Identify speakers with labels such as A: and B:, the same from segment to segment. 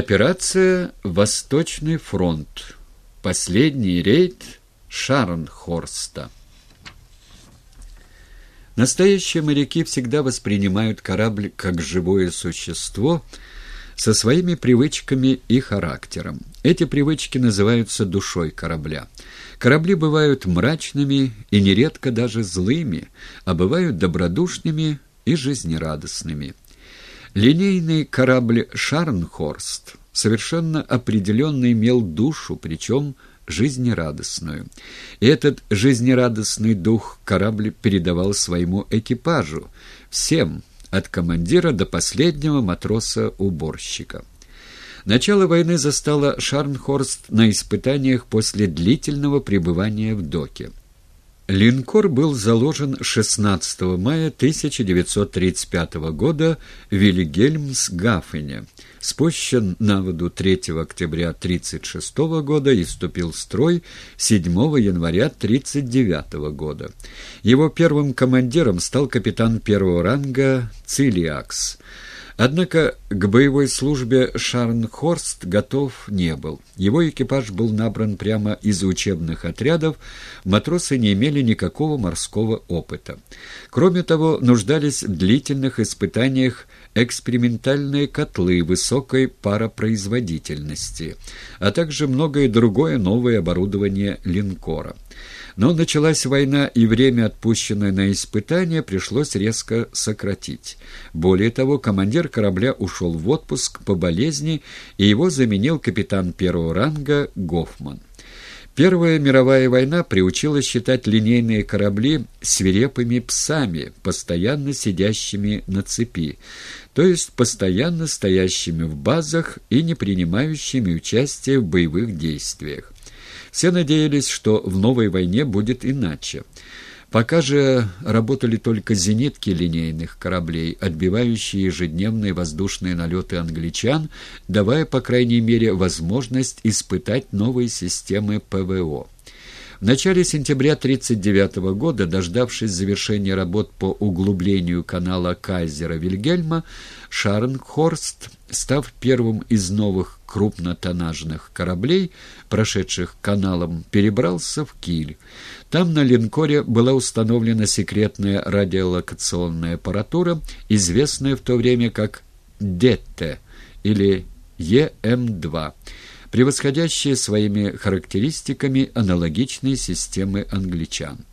A: Операция «Восточный фронт». Последний рейд Шарнхорста. Настоящие моряки всегда воспринимают корабль как живое существо со своими привычками и характером. Эти привычки называются душой корабля. Корабли бывают мрачными и нередко даже злыми, а бывают добродушными и жизнерадостными. Линейный корабль «Шарнхорст» совершенно определенно имел душу, причем жизнерадостную. И этот жизнерадостный дух корабль передавал своему экипажу, всем, от командира до последнего матроса-уборщика. Начало войны застало Шарнхорст на испытаниях после длительного пребывания в доке. Линкор был заложен 16 мая 1935 года в Вильгельмсгафене, спущен на воду 3 октября 1936 года и вступил в строй 7 января 1939 года. Его первым командиром стал капитан первого ранга Цилиакс – Однако к боевой службе Шарнхорст готов не был. Его экипаж был набран прямо из учебных отрядов, матросы не имели никакого морского опыта. Кроме того, нуждались в длительных испытаниях экспериментальные котлы высокой паропроизводительности, а также многое другое новое оборудование линкора. Но началась война, и время, отпущенное на испытания, пришлось резко сократить. Более того, командир корабля ушел в отпуск по болезни, и его заменил капитан первого ранга Гофман. Первая мировая война приучила считать линейные корабли свирепыми псами, постоянно сидящими на цепи, то есть постоянно стоящими в базах и не принимающими участие в боевых действиях. Все надеялись, что в новой войне будет иначе. Пока же работали только зенитки линейных кораблей, отбивающие ежедневные воздушные налеты англичан, давая, по крайней мере, возможность испытать новые системы ПВО. В начале сентября 1939 года, дождавшись завершения работ по углублению канала Кайзера Вильгельма, Шарнхорст, став первым из новых крупнотоннажных кораблей, прошедших каналом, перебрался в Киль. Там на линкоре была установлена секретная радиолокационная аппаратура, известная в то время как ДЕТТЕ или ЕМ-2 превосходящие своими характеристиками аналогичные системы англичан.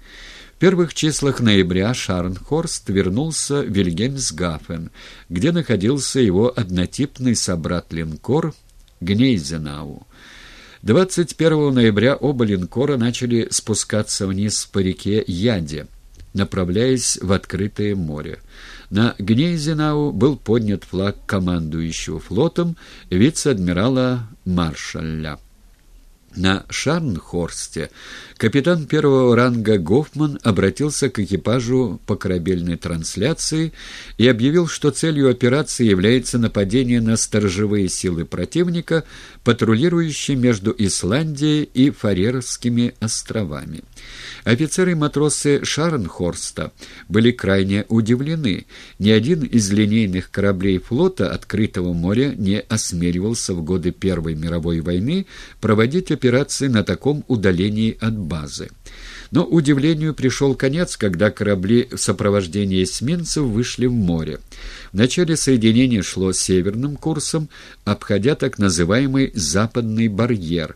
A: В первых числах ноября Шарнхорст вернулся в Вильгельмсгафен, где находился его однотипный собрат-линкор Гнейзенау. 21 ноября оба линкора начали спускаться вниз по реке Яде, направляясь в открытое море. На Гнейзенау был поднят флаг командующего флотом вице-адмирала Маршалля. На Шарнхорсте капитан первого ранга Гофман обратился к экипажу по корабельной трансляции и объявил, что целью операции является нападение на сторожевые силы противника, патрулирующие между Исландией и Фарерскими островами. Офицеры и матросы Шарнхорста были крайне удивлены. Ни один из линейных кораблей флота открытого моря не осмеливался в годы Первой мировой войны проводить операции на таком удалении от базы. Но удивлению пришел конец, когда корабли в сопровождении эсминцев вышли в море. Вначале соединение шло северным курсом, обходя так называемый «западный барьер»,